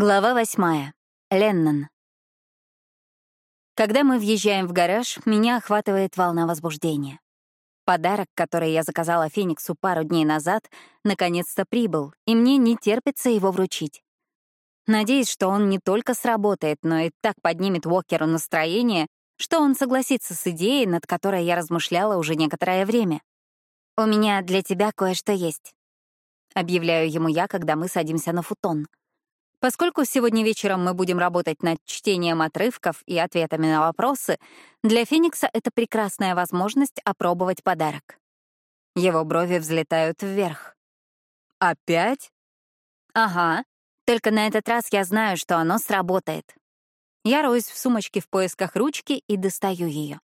Глава восьмая. Леннон. Когда мы въезжаем в гараж, меня охватывает волна возбуждения. Подарок, который я заказала Фениксу пару дней назад, наконец-то прибыл, и мне не терпится его вручить. Надеюсь, что он не только сработает, но и так поднимет Уокеру настроение, что он согласится с идеей, над которой я размышляла уже некоторое время. «У меня для тебя кое-что есть», — объявляю ему я, когда мы садимся на футон — Поскольку сегодня вечером мы будем работать над чтением отрывков и ответами на вопросы, для Феникса это прекрасная возможность опробовать подарок. Его брови взлетают вверх. «Опять?» «Ага. Только на этот раз я знаю, что оно сработает». Я роюсь в сумочке в поисках ручки и достаю ее.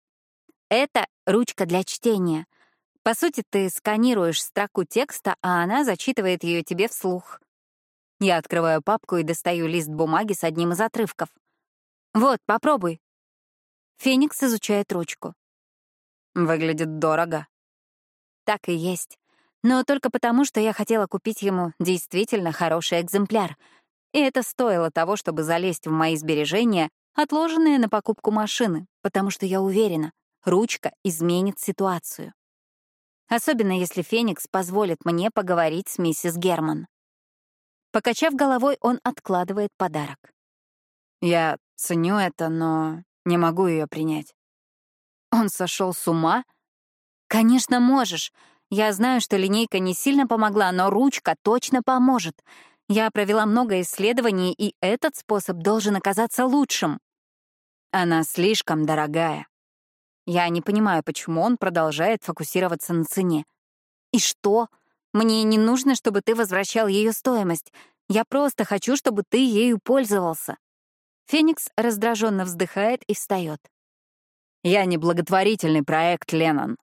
Это ручка для чтения. По сути, ты сканируешь строку текста, а она зачитывает ее тебе вслух. Я открываю папку и достаю лист бумаги с одним из отрывков. «Вот, попробуй». Феникс изучает ручку. Выглядит дорого. Так и есть. Но только потому, что я хотела купить ему действительно хороший экземпляр. И это стоило того, чтобы залезть в мои сбережения, отложенные на покупку машины, потому что я уверена, ручка изменит ситуацию. Особенно если Феникс позволит мне поговорить с миссис Герман. Покачав головой, он откладывает подарок. Я ценю это, но не могу ее принять. Он сошел с ума? Конечно, можешь. Я знаю, что линейка не сильно помогла, но ручка точно поможет. Я провела много исследований, и этот способ должен оказаться лучшим. Она слишком дорогая. Я не понимаю, почему он продолжает фокусироваться на цене. И что? Мне не нужно, чтобы ты возвращал ее стоимость. Я просто хочу, чтобы ты ею пользовался. Феникс раздраженно вздыхает и встает. Я не благотворительный проект, Леннон.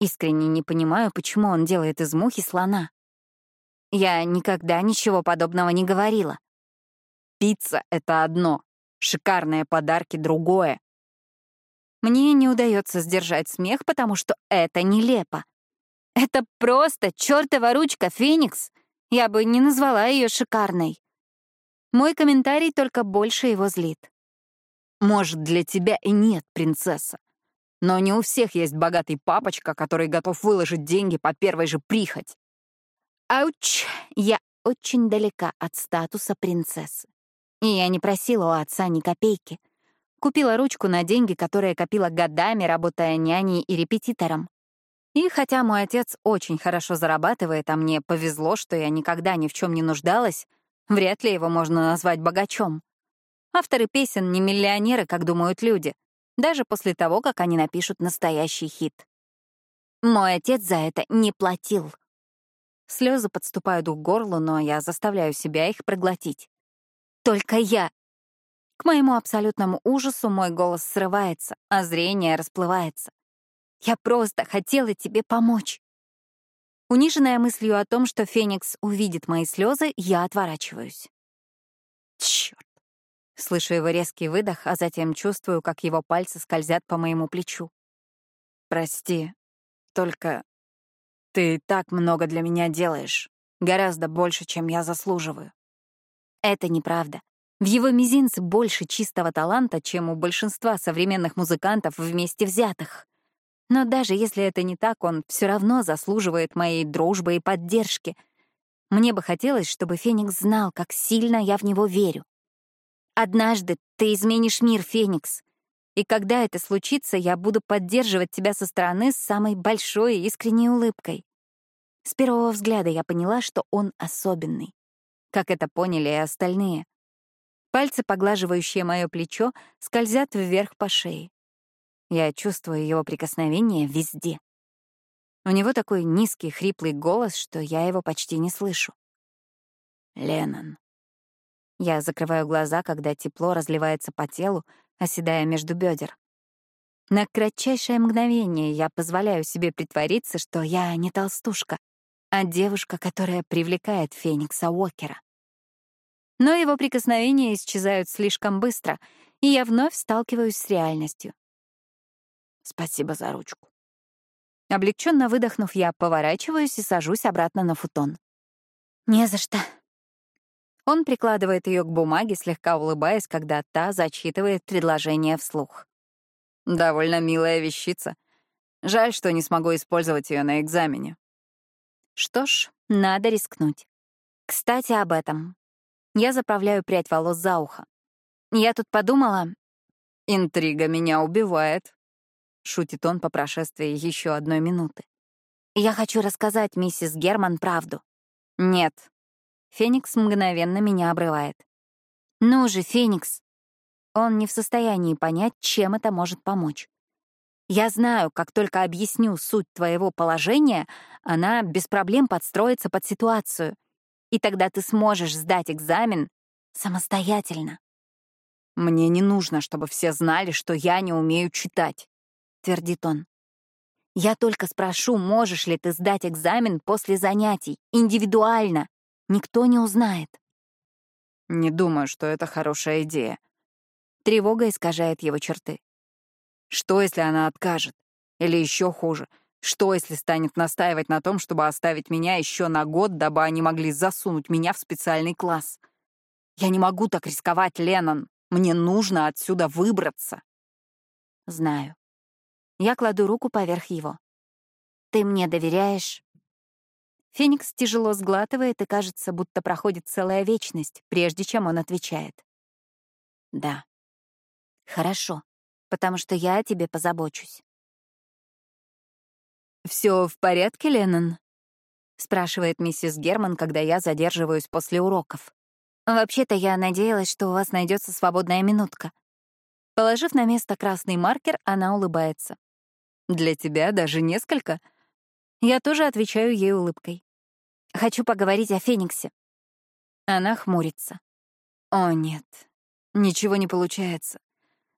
Искренне не понимаю, почему он делает из мухи слона. Я никогда ничего подобного не говорила. Пицца — это одно, шикарные подарки — другое. Мне не удается сдержать смех, потому что это нелепо. Это просто чертова ручка, Феникс. Я бы не назвала ее шикарной. Мой комментарий только больше его злит. Может, для тебя и нет, принцесса. Но не у всех есть богатый папочка, который готов выложить деньги по первой же прихоть. Ауч, я очень далека от статуса принцессы. И я не просила у отца ни копейки. Купила ручку на деньги, которые копила годами, работая няней и репетитором. И хотя мой отец очень хорошо зарабатывает, а мне повезло, что я никогда ни в чем не нуждалась, вряд ли его можно назвать богачом. Авторы песен не миллионеры, как думают люди, даже после того, как они напишут настоящий хит. Мой отец за это не платил. Слезы подступают к горлу, но я заставляю себя их проглотить. Только я. К моему абсолютному ужасу мой голос срывается, а зрение расплывается. Я просто хотела тебе помочь. Униженная мыслью о том, что Феникс увидит мои слезы, я отворачиваюсь. Черт! Слышу его резкий выдох, а затем чувствую, как его пальцы скользят по моему плечу. Прости, только ты так много для меня делаешь. Гораздо больше, чем я заслуживаю. Это неправда. В его мизинце больше чистого таланта, чем у большинства современных музыкантов вместе взятых. Но даже если это не так, он все равно заслуживает моей дружбы и поддержки. Мне бы хотелось, чтобы Феникс знал, как сильно я в него верю. Однажды ты изменишь мир, Феникс. И когда это случится, я буду поддерживать тебя со стороны с самой большой и искренней улыбкой. С первого взгляда я поняла, что он особенный. Как это поняли и остальные. Пальцы, поглаживающие мое плечо, скользят вверх по шее. Я чувствую его прикосновение везде. У него такой низкий, хриплый голос, что я его почти не слышу. Леннон. Я закрываю глаза, когда тепло разливается по телу, оседая между бедер. На кратчайшее мгновение я позволяю себе притвориться, что я не толстушка, а девушка, которая привлекает Феникса Уокера. Но его прикосновения исчезают слишком быстро, и я вновь сталкиваюсь с реальностью. Спасибо за ручку. Облегченно выдохнув, я поворачиваюсь и сажусь обратно на футон. Не за что. Он прикладывает ее к бумаге, слегка улыбаясь, когда та зачитывает предложение вслух. «Довольно милая вещица. Жаль, что не смогу использовать ее на экзамене». Что ж, надо рискнуть. Кстати, об этом. Я заправляю прядь волос за ухо. Я тут подумала... «Интрига меня убивает», — шутит он по прошествии еще одной минуты. «Я хочу рассказать миссис Герман правду». «Нет». Феникс мгновенно меня обрывает. «Ну же, Феникс!» Он не в состоянии понять, чем это может помочь. Я знаю, как только объясню суть твоего положения, она без проблем подстроится под ситуацию. И тогда ты сможешь сдать экзамен самостоятельно. «Мне не нужно, чтобы все знали, что я не умею читать», — твердит он. «Я только спрошу, можешь ли ты сдать экзамен после занятий, индивидуально. Никто не узнает». «Не думаю, что это хорошая идея». Тревога искажает его черты. Что, если она откажет? Или еще хуже, что, если станет настаивать на том, чтобы оставить меня еще на год, дабы они могли засунуть меня в специальный класс? Я не могу так рисковать, Леннон. Мне нужно отсюда выбраться. Знаю. Я кладу руку поверх его. Ты мне доверяешь? Феникс тяжело сглатывает и кажется, будто проходит целая вечность, прежде чем он отвечает. Да. Хорошо потому что я о тебе позабочусь. Все в порядке, Леннон?» — спрашивает миссис Герман, когда я задерживаюсь после уроков. «Вообще-то я надеялась, что у вас найдется свободная минутка». Положив на место красный маркер, она улыбается. «Для тебя даже несколько?» Я тоже отвечаю ей улыбкой. «Хочу поговорить о Фениксе». Она хмурится. «О, нет, ничего не получается.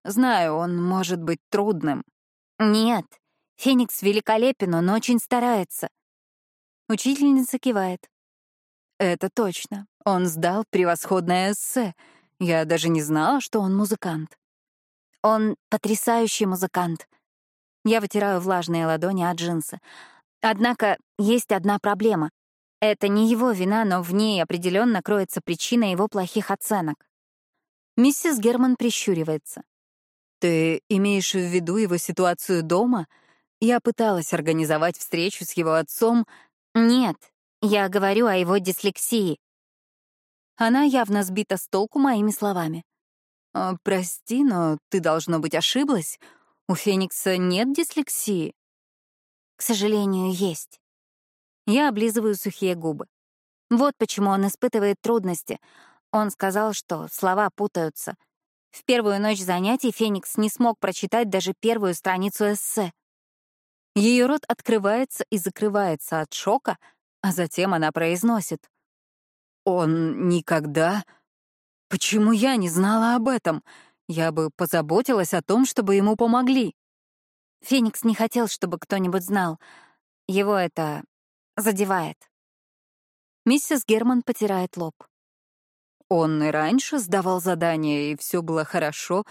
Знаю, он может быть трудным. Нет, Феникс великолепен, он очень старается. Учительница кивает. Это точно. Он сдал превосходное эссе. Я даже не знала, что он музыкант. Он потрясающий музыкант. Я вытираю влажные ладони от джинсы. Однако есть одна проблема. Это не его вина, но в ней определенно кроется причина его плохих оценок. Миссис Герман прищуривается. Ты имеешь в виду его ситуацию дома? Я пыталась организовать встречу с его отцом. Нет, я говорю о его дислексии. Она явно сбита с толку моими словами. «А, «Прости, но ты, должно быть, ошиблась. У Феникса нет дислексии?» «К сожалению, есть». Я облизываю сухие губы. Вот почему он испытывает трудности. Он сказал, что слова путаются — в первую ночь занятий Феникс не смог прочитать даже первую страницу эссе. Ее рот открывается и закрывается от шока, а затем она произносит. «Он никогда... Почему я не знала об этом? Я бы позаботилась о том, чтобы ему помогли». Феникс не хотел, чтобы кто-нибудь знал. Его это задевает. Миссис Герман потирает лоб. Он и раньше сдавал задания, и все было хорошо.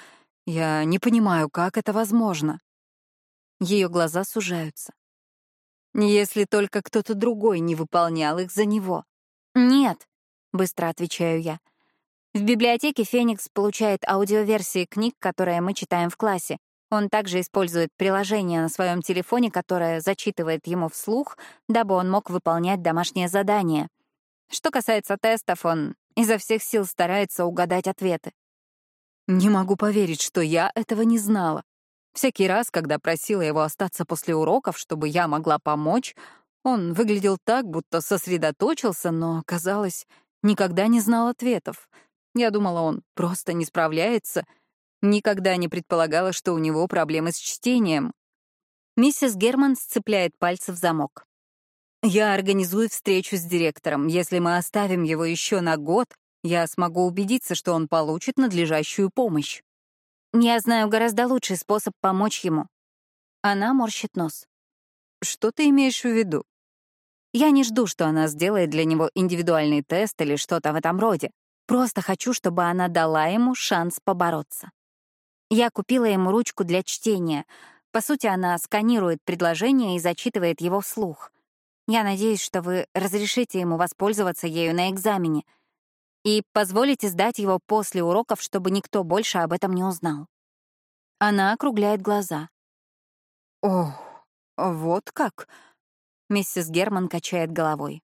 Я не понимаю, как это возможно. Ее глаза сужаются. Если только кто-то другой не выполнял их за него. Нет, быстро отвечаю я. В библиотеке Феникс получает аудиоверсии книг, которые мы читаем в классе. Он также использует приложение на своем телефоне, которое зачитывает ему вслух, дабы он мог выполнять домашние задания. Что касается тестов, он Изо всех сил старается угадать ответы. Не могу поверить, что я этого не знала. Всякий раз, когда просила его остаться после уроков, чтобы я могла помочь, он выглядел так, будто сосредоточился, но, казалось, никогда не знал ответов. Я думала, он просто не справляется. Никогда не предполагала, что у него проблемы с чтением. Миссис Герман сцепляет пальцы в замок. Я организую встречу с директором. Если мы оставим его еще на год, я смогу убедиться, что он получит надлежащую помощь. Я знаю гораздо лучший способ помочь ему. Она морщит нос. Что ты имеешь в виду? Я не жду, что она сделает для него индивидуальный тест или что-то в этом роде. Просто хочу, чтобы она дала ему шанс побороться. Я купила ему ручку для чтения. По сути, она сканирует предложение и зачитывает его вслух — я надеюсь, что вы разрешите ему воспользоваться ею на экзамене. И позволите сдать его после уроков, чтобы никто больше об этом не узнал. Она округляет глаза. «Ох, вот как?» Миссис Герман качает головой.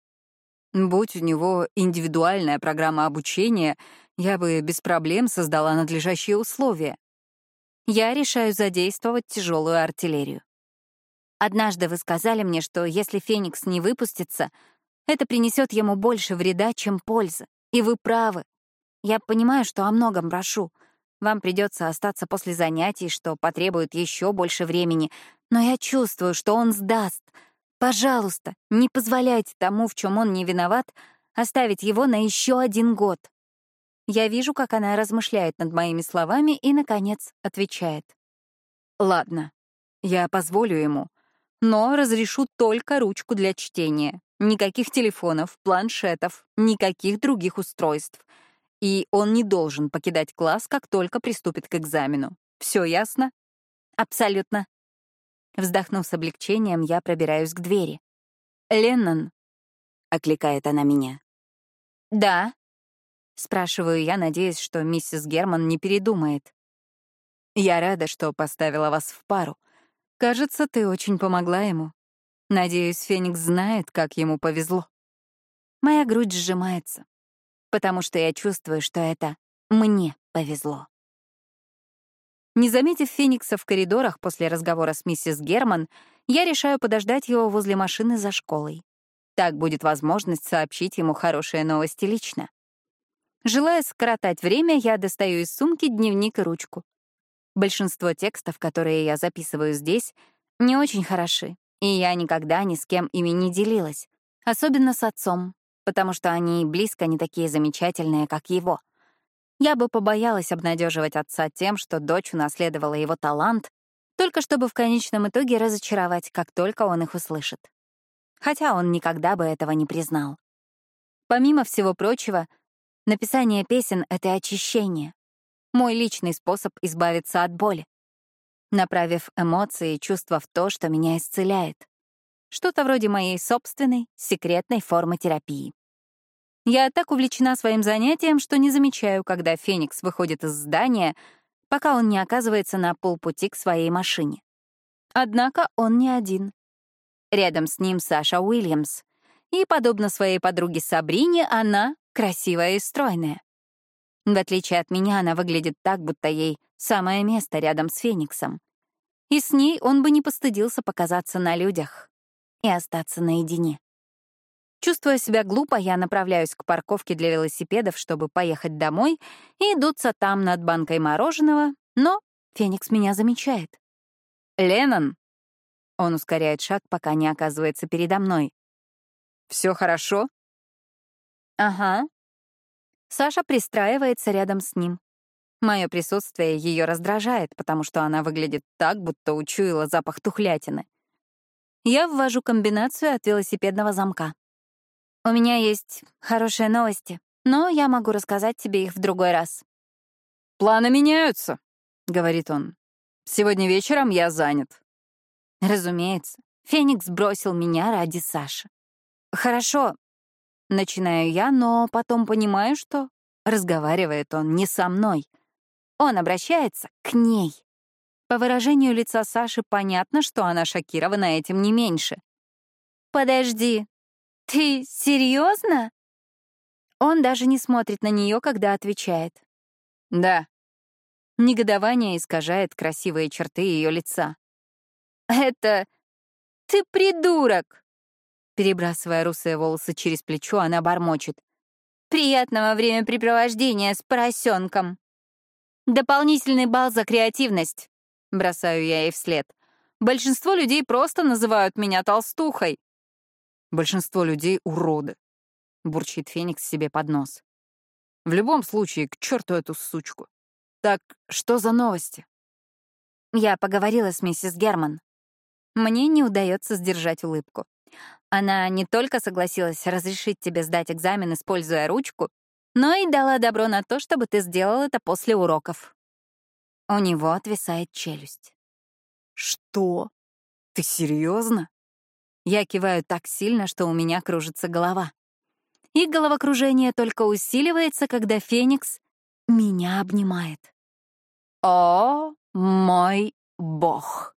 «Будь у него индивидуальная программа обучения, я бы без проблем создала надлежащие условия. Я решаю задействовать тяжелую артиллерию. Однажды вы сказали мне, что если Феникс не выпустится, это принесет ему больше вреда, чем пользы. И вы правы. Я понимаю, что о многом прошу. Вам придется остаться после занятий, что потребует еще больше времени, но я чувствую, что он сдаст. Пожалуйста, не позволяйте тому, в чем он не виноват, оставить его на еще один год. Я вижу, как она размышляет над моими словами и, наконец, отвечает. «Ладно, я позволю ему, но разрешу только ручку для чтения. Никаких телефонов, планшетов, никаких других устройств. И он не должен покидать класс, как только приступит к экзамену. Все ясно? Абсолютно. Вздохнув с облегчением, я пробираюсь к двери. «Леннон», — окликает она меня. «Да», — спрашиваю я, надеясь, что миссис Герман не передумает. «Я рада, что поставила вас в пару. Кажется, ты очень помогла ему. Надеюсь, Феникс знает, как ему повезло. Моя грудь сжимается, потому что я чувствую, что это мне повезло. Не заметив Феникса в коридорах после разговора с миссис Герман, я решаю подождать его возле машины за школой. Так будет возможность сообщить ему хорошие новости лично. Желая скоротать время, я достаю из сумки дневник и ручку. Большинство текстов, которые я записываю здесь, не очень хороши, и я никогда ни с кем ими не делилась, особенно с отцом, потому что они близко не такие замечательные, как его. Я бы побоялась обнадеживать отца тем, что дочь унаследовала его талант, только чтобы в конечном итоге разочаровать, как только он их услышит. Хотя он никогда бы этого не признал. Помимо всего прочего, написание песен — это очищение, мой личный способ избавиться от боли, направив эмоции и чувства в то, что меня исцеляет. Что-то вроде моей собственной секретной формы терапии. Я так увлечена своим занятием, что не замечаю, когда Феникс выходит из здания, пока он не оказывается на полпути к своей машине. Однако он не один. Рядом с ним Саша Уильямс. И, подобно своей подруге Сабрине, она красивая и стройная. В отличие от меня, она выглядит так, будто ей самое место рядом с Фениксом. И с ней он бы не постыдился показаться на людях и остаться наедине. Чувствуя себя глупо, я направляюсь к парковке для велосипедов, чтобы поехать домой, и дуться там над банкой мороженого, но Феникс меня замечает. «Леннон!» Он ускоряет шаг, пока не оказывается передо мной. «Все хорошо?» «Ага», Саша пристраивается рядом с ним. Мое присутствие ее раздражает, потому что она выглядит так, будто учуяла запах тухлятины. Я ввожу комбинацию от велосипедного замка. У меня есть хорошие новости, но я могу рассказать тебе их в другой раз. «Планы меняются», — говорит он. «Сегодня вечером я занят». Разумеется, Феникс бросил меня ради Саши. Хорошо, Начинаю я, но потом понимаю, что разговаривает он не со мной. Он обращается к ней. По выражению лица Саши понятно, что она шокирована этим не меньше. «Подожди, ты серьезно? Он даже не смотрит на нее, когда отвечает. «Да». Негодование искажает красивые черты ее лица. «Это... ты придурок!» Перебрасывая русые волосы через плечо, она бормочет. «Приятного времяпрепровождения с поросенком!» «Дополнительный балл за креативность!» — бросаю я ей вслед. «Большинство людей просто называют меня толстухой!» «Большинство людей — уроды!» — бурчит Феникс себе под нос. «В любом случае, к черту эту сучку! Так, что за новости?» Я поговорила с миссис Герман. Мне не удается сдержать улыбку. Она не только согласилась разрешить тебе сдать экзамен, используя ручку, но и дала добро на то, чтобы ты сделал это после уроков. У него отвисает челюсть. «Что? Ты серьезно? Я киваю так сильно, что у меня кружится голова. и головокружение только усиливается, когда Феникс меня обнимает. О, мой бог!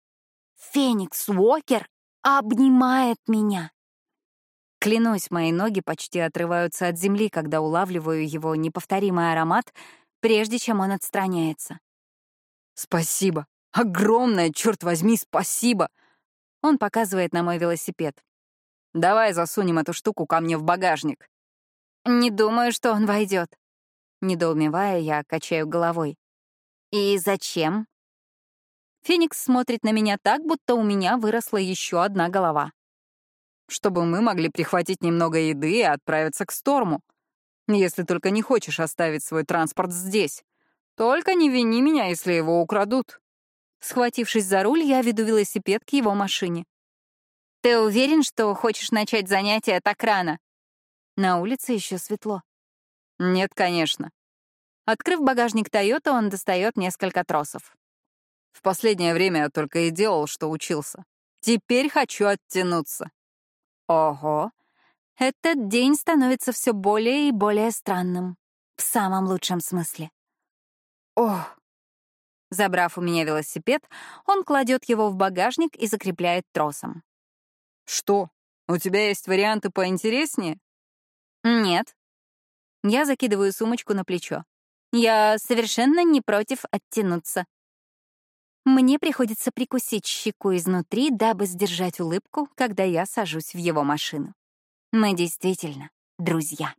Феникс Уокер обнимает меня. Клянусь, мои ноги почти отрываются от земли, когда улавливаю его неповторимый аромат, прежде чем он отстраняется. «Спасибо! Огромное, черт возьми, спасибо!» Он показывает на мой велосипед. «Давай засунем эту штуку ко мне в багажник». «Не думаю, что он войдет. Недоумевая, я качаю головой. «И зачем?» Феникс смотрит на меня так, будто у меня выросла еще одна голова. «Чтобы мы могли прихватить немного еды и отправиться к Сторму. Если только не хочешь оставить свой транспорт здесь. Только не вини меня, если его украдут». Схватившись за руль, я веду велосипед к его машине. «Ты уверен, что хочешь начать занятия так рано?» На улице еще светло. «Нет, конечно». Открыв багажник Тойоты, он достает несколько тросов. В последнее время я только и делал, что учился. Теперь хочу оттянуться. Ого. Этот день становится все более и более странным. В самом лучшем смысле. Ох. Забрав у меня велосипед, он кладет его в багажник и закрепляет тросом. Что? У тебя есть варианты поинтереснее? Нет. Я закидываю сумочку на плечо. Я совершенно не против оттянуться. Мне приходится прикусить щеку изнутри, дабы сдержать улыбку, когда я сажусь в его машину. Мы действительно друзья.